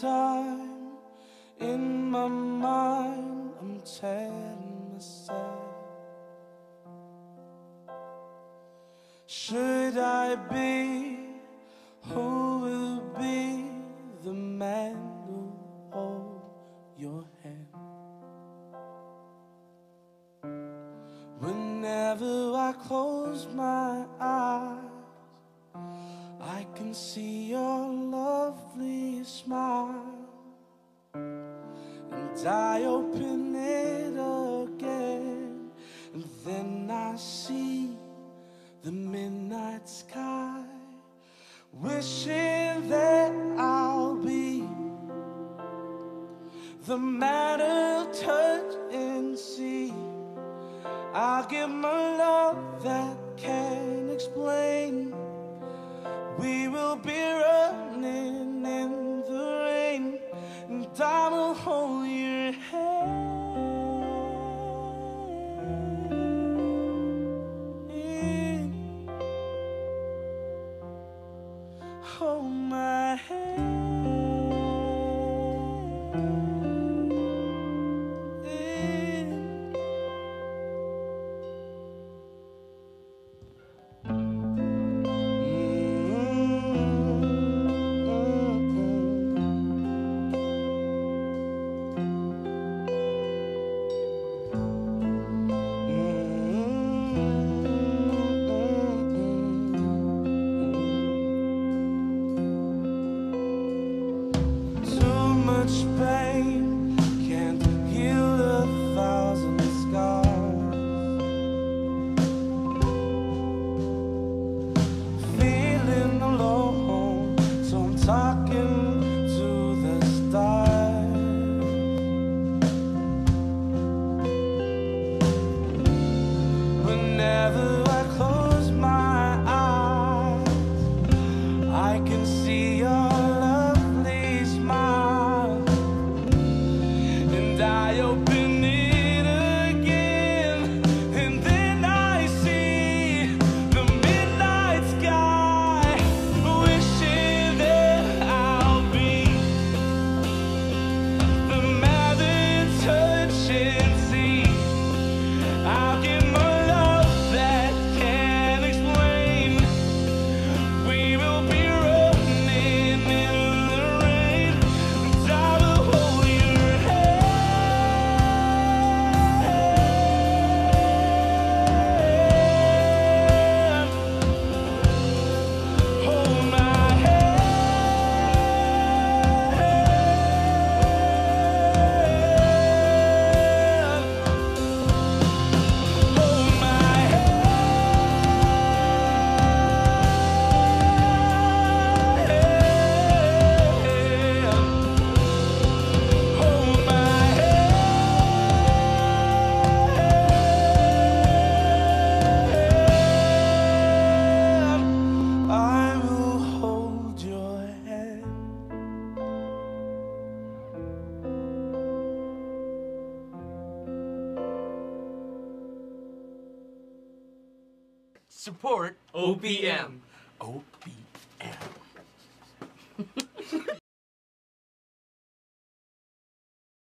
time in my mind, I'm telling myself, should I be who will be the man who hold your hand? Whenever I close my eyes, I can see your lovely smile. And I open it again, and then I see the midnight sky, wishing that I'll be the matter, to touch and see. I'll give my love that can explain. We will be Hold my hand. Much can't heal a thousand scars. feeling alone, so I'm talking Support OPM. OPM.